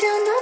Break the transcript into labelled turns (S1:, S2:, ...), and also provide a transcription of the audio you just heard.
S1: till